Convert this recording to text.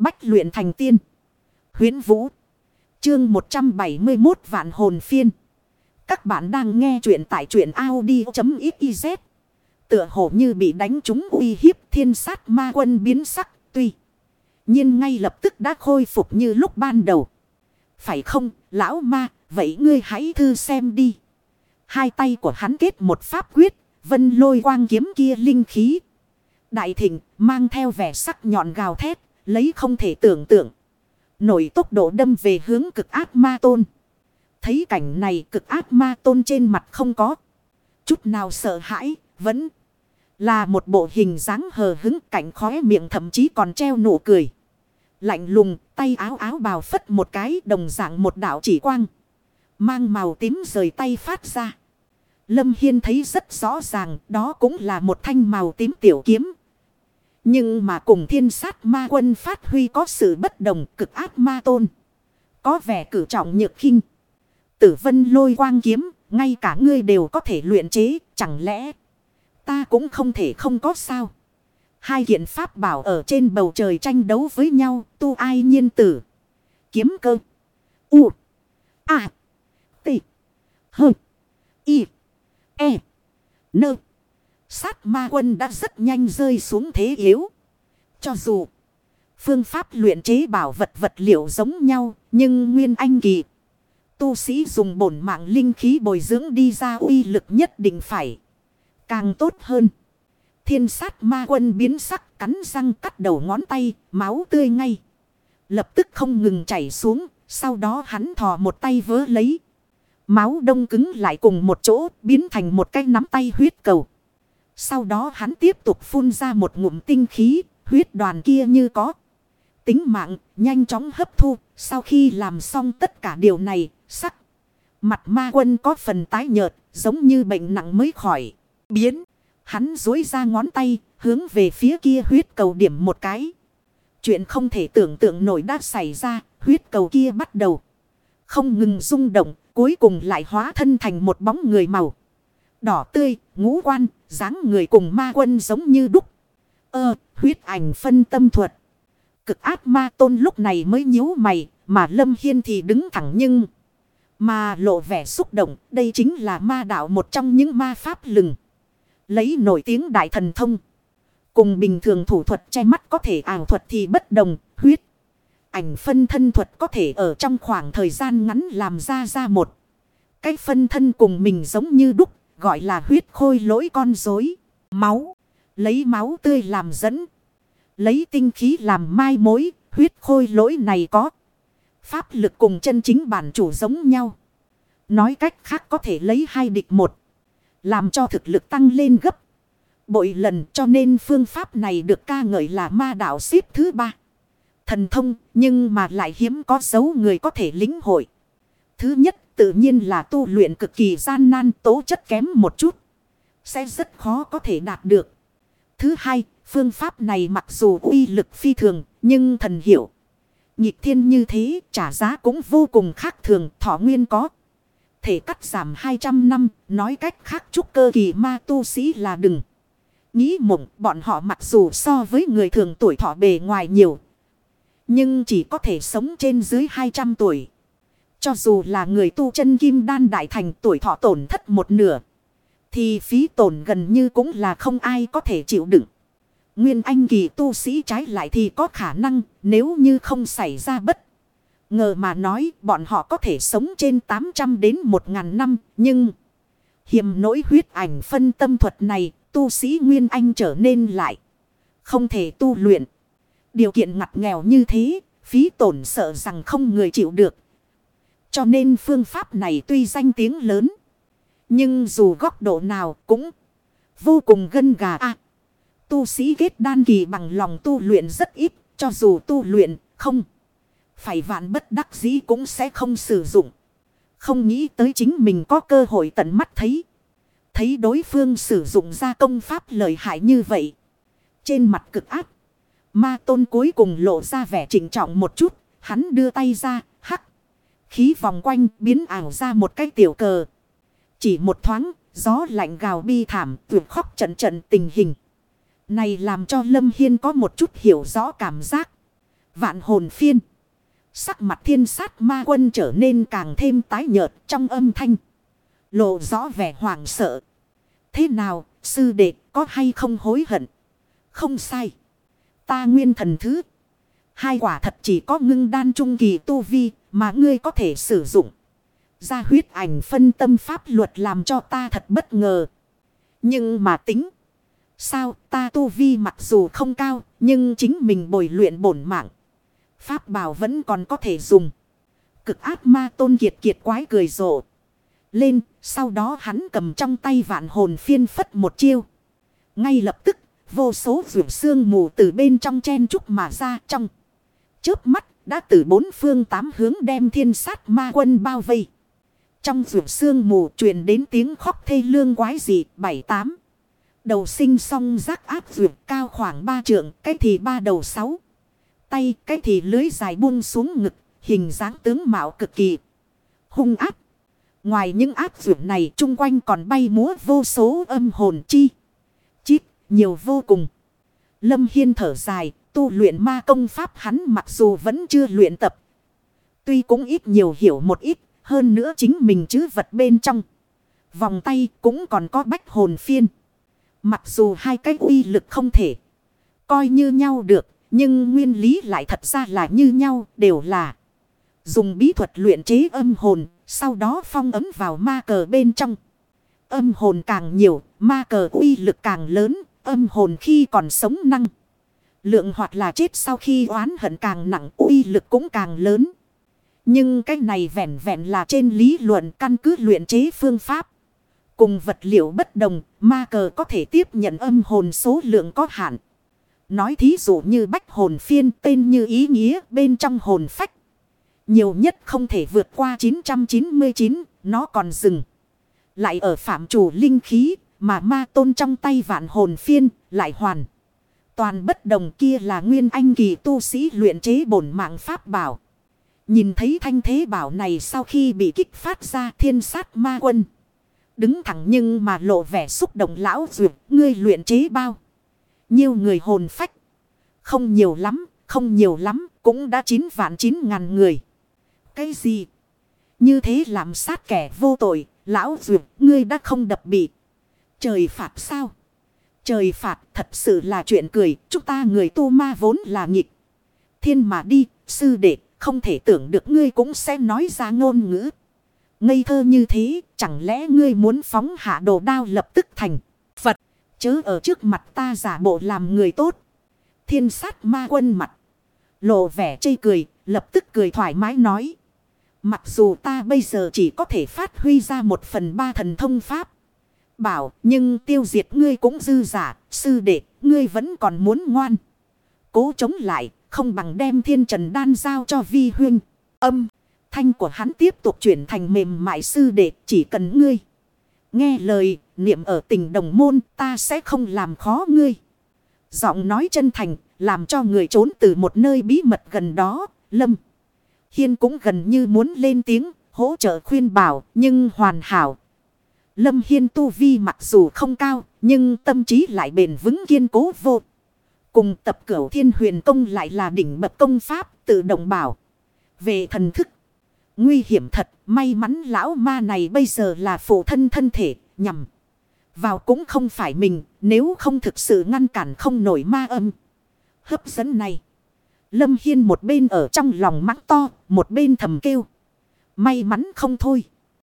Bách luyện thành tiên. huyễn Vũ. Chương 171 vạn hồn phiên. Các bạn đang nghe truyện tại truyện Audi.xyz. Tựa hồ như bị đánh trúng uy hiếp thiên sát ma quân biến sắc tuy. nhiên ngay lập tức đã khôi phục như lúc ban đầu. Phải không, lão ma, vậy ngươi hãy thư xem đi. Hai tay của hắn kết một pháp quyết, vân lôi quang kiếm kia linh khí. Đại thịnh mang theo vẻ sắc nhọn gào thét, lấy không thể tưởng tượng. Nổi tốc độ đâm về hướng cực ác ma tôn. Thấy cảnh này cực ác ma tôn trên mặt không có. Chút nào sợ hãi, vẫn là một bộ hình dáng hờ hứng cảnh khóe miệng thậm chí còn treo nụ cười. Lạnh lùng, tay áo áo bào phất một cái đồng dạng một đạo chỉ quang. Mang màu tím rời tay phát ra. Lâm Hiên thấy rất rõ ràng đó cũng là một thanh màu tím tiểu kiếm. Nhưng mà cùng thiên sát ma quân phát huy có sự bất đồng cực ác ma tôn. Có vẻ cử trọng nhược khinh. Tử vân lôi quang kiếm, ngay cả ngươi đều có thể luyện chế, chẳng lẽ ta cũng không thể không có sao. Hai kiện pháp bảo ở trên bầu trời tranh đấu với nhau, tu ai nhiên tử. Kiếm cơ. U. A. T. H. I. E. Nơ. Sát ma quân đã rất nhanh rơi xuống thế yếu. Cho dù phương pháp luyện chế bảo vật vật liệu giống nhau, nhưng nguyên anh kỳ. Tu sĩ dùng bổn mạng linh khí bồi dưỡng đi ra uy lực nhất định phải. Càng tốt hơn. Thiên sát ma quân biến sắc cắn răng cắt đầu ngón tay, máu tươi ngay. Lập tức không ngừng chảy xuống, sau đó hắn thò một tay vớ lấy. Máu đông cứng lại cùng một chỗ, biến thành một cái nắm tay huyết cầu. Sau đó hắn tiếp tục phun ra một ngụm tinh khí, huyết đoàn kia như có. Tính mạng, nhanh chóng hấp thu, sau khi làm xong tất cả điều này, sắc. Mặt ma quân có phần tái nhợt, giống như bệnh nặng mới khỏi. Biến, hắn dối ra ngón tay, hướng về phía kia huyết cầu điểm một cái. Chuyện không thể tưởng tượng nổi đã xảy ra, huyết cầu kia bắt đầu. Không ngừng rung động, cuối cùng lại hóa thân thành một bóng người màu. Đỏ tươi, ngũ quan, dáng người cùng ma quân giống như đúc. Ơ, huyết ảnh phân tâm thuật. Cực ác ma tôn lúc này mới nhíu mày, mà Lâm Hiên thì đứng thẳng nhưng... Mà lộ vẻ xúc động, đây chính là ma đạo một trong những ma pháp lừng. Lấy nổi tiếng đại thần thông. Cùng bình thường thủ thuật che mắt có thể ảo thuật thì bất đồng, huyết. Ảnh phân thân thuật có thể ở trong khoảng thời gian ngắn làm ra ra một. Cái phân thân cùng mình giống như đúc, gọi là huyết khôi lỗi con dối Máu, lấy máu tươi làm dẫn. Lấy tinh khí làm mai mối, huyết khôi lỗi này có. Pháp lực cùng chân chính bản chủ giống nhau. Nói cách khác có thể lấy hai địch một. Làm cho thực lực tăng lên gấp. Bội lần cho nên phương pháp này được ca ngợi là ma đạo xếp thứ ba. Thần thông nhưng mà lại hiếm có dấu người có thể lĩnh hội. Thứ nhất tự nhiên là tu luyện cực kỳ gian nan tố chất kém một chút. Sẽ rất khó có thể đạt được. Thứ hai, phương pháp này mặc dù uy lực phi thường, nhưng thần hiểu. Nhịp thiên như thế, trả giá cũng vô cùng khác thường, thọ nguyên có. Thể cắt giảm 200 năm, nói cách khác chúc cơ kỳ ma tu sĩ là đừng. Nghĩ mộng, bọn họ mặc dù so với người thường tuổi thọ bề ngoài nhiều. Nhưng chỉ có thể sống trên dưới 200 tuổi. Cho dù là người tu chân kim đan đại thành tuổi thọ tổn thất một nửa. Thì phí tổn gần như cũng là không ai có thể chịu đựng. Nguyên anh kỳ tu sĩ trái lại thì có khả năng, nếu như không xảy ra bất. Ngờ mà nói bọn họ có thể sống trên 800 đến 1.000 năm, nhưng hiểm nỗi huyết ảnh phân tâm thuật này, tu sĩ Nguyên Anh trở nên lại. Không thể tu luyện. Điều kiện ngặt nghèo như thế, phí tổn sợ rằng không người chịu được. Cho nên phương pháp này tuy danh tiếng lớn. Nhưng dù góc độ nào cũng vô cùng gân gà a Tu sĩ kết đan kỳ bằng lòng tu luyện rất ít. Cho dù tu luyện không. Phải vạn bất đắc dĩ cũng sẽ không sử dụng. Không nghĩ tới chính mình có cơ hội tận mắt thấy. Thấy đối phương sử dụng ra công pháp lợi hại như vậy. Trên mặt cực áp. Ma tôn cuối cùng lộ ra vẻ chỉnh trọng một chút. Hắn đưa tay ra. Khí vòng quanh biến ảo ra một cái tiểu cờ. Chỉ một thoáng, gió lạnh gào bi thảm, tuyệt khóc trận trận tình hình. Này làm cho Lâm Hiên có một chút hiểu rõ cảm giác. Vạn hồn phiên. Sắc mặt thiên sát ma quân trở nên càng thêm tái nhợt trong âm thanh. Lộ rõ vẻ hoảng sợ. Thế nào, sư đệ có hay không hối hận? Không sai. Ta nguyên thần thứ. Hai quả thật chỉ có ngưng đan trung kỳ tu vi mà ngươi có thể sử dụng. Ra huyết ảnh phân tâm pháp luật làm cho ta thật bất ngờ. Nhưng mà tính. Sao ta tu vi mặc dù không cao nhưng chính mình bồi luyện bổn mạng. Pháp bảo vẫn còn có thể dùng. Cực ác ma tôn kiệt kiệt quái cười rộ. Lên, sau đó hắn cầm trong tay vạn hồn phiên phất một chiêu. Ngay lập tức, vô số vượt xương mù từ bên trong chen trúc mà ra trong. Chớp mắt, đã từ bốn phương tám hướng đem thiên sát ma quân bao vây. Trong ruột xương mù truyền đến tiếng khóc thê lương quái dị bảy tám. Đầu sinh song rác áp vượt cao khoảng ba trượng, cái thì ba đầu sáu tay, cái thì lưới dài buông xuống ngực, hình dáng tướng mạo cực kỳ hung áp. Ngoài những áp ruột này chung quanh còn bay múa vô số âm hồn chi. Chít, nhiều vô cùng. Lâm Hiên thở dài, tu luyện ma công pháp hắn mặc dù vẫn chưa luyện tập. Tuy cũng ít nhiều hiểu một ít, hơn nữa chính mình chứ vật bên trong. Vòng tay cũng còn có bách hồn phiên. Mặc dù hai cái uy lực không thể coi như nhau được, nhưng nguyên lý lại thật ra là như nhau, đều là dùng bí thuật luyện chế âm hồn, sau đó phong ấm vào ma cờ bên trong. Âm hồn càng nhiều, ma cờ uy lực càng lớn, âm hồn khi còn sống năng. Lượng hoặc là chết sau khi oán hận càng nặng, uy lực cũng càng lớn. Nhưng cái này vẹn vẹn là trên lý luận căn cứ luyện chế phương pháp. Cùng vật liệu bất đồng, ma cờ có thể tiếp nhận âm hồn số lượng có hạn. Nói thí dụ như bách hồn phiên tên như ý nghĩa bên trong hồn phách. Nhiều nhất không thể vượt qua 999, nó còn dừng. Lại ở phạm chủ linh khí, mà ma tôn trong tay vạn hồn phiên, lại hoàn. Toàn bất đồng kia là nguyên anh kỳ tu sĩ luyện chế bổn mạng pháp bảo. Nhìn thấy thanh thế bảo này sau khi bị kích phát ra thiên sát ma quân. Đứng thẳng nhưng mà lộ vẻ xúc động lão duyệt, ngươi luyện chế bao. Nhiều người hồn phách. Không nhiều lắm, không nhiều lắm, cũng đã 9 vạn 9 ngàn người. Cái gì? Như thế làm sát kẻ vô tội, lão duyệt, ngươi đã không đập bị. Trời phạt sao? Trời phạt thật sự là chuyện cười, chúng ta người tu ma vốn là nghịch. Thiên mà đi, sư đệ, không thể tưởng được ngươi cũng sẽ nói ra ngôn ngữ. Ngây thơ như thế, chẳng lẽ ngươi muốn phóng hạ đồ đao lập tức thành Phật, chớ ở trước mặt ta giả bộ làm người tốt. Thiên sát ma quân mặt, lộ vẻ chây cười, lập tức cười thoải mái nói. Mặc dù ta bây giờ chỉ có thể phát huy ra một phần ba thần thông pháp. Bảo nhưng tiêu diệt ngươi cũng dư giả. Sư đệ ngươi vẫn còn muốn ngoan. Cố chống lại không bằng đem thiên trần đan giao cho vi huyên. Âm thanh của hắn tiếp tục chuyển thành mềm mại sư đệ chỉ cần ngươi. Nghe lời niệm ở tình đồng môn ta sẽ không làm khó ngươi. Giọng nói chân thành làm cho người trốn từ một nơi bí mật gần đó. Lâm. Hiên cũng gần như muốn lên tiếng, hỗ trợ khuyên bảo, nhưng hoàn hảo. Lâm Hiên tu vi mặc dù không cao, nhưng tâm trí lại bền vững kiên cố vô. Cùng tập cửu thiên huyền công lại là đỉnh bậc công pháp tự động bảo. Về thần thức. Nguy hiểm thật, may mắn lão ma này bây giờ là phụ thân thân thể, nhằm. Vào cũng không phải mình, nếu không thực sự ngăn cản không nổi ma âm. Hấp dẫn này. Lâm Hiên một bên ở trong lòng mắng to, một bên thầm kêu. May mắn không thôi.